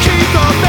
keep the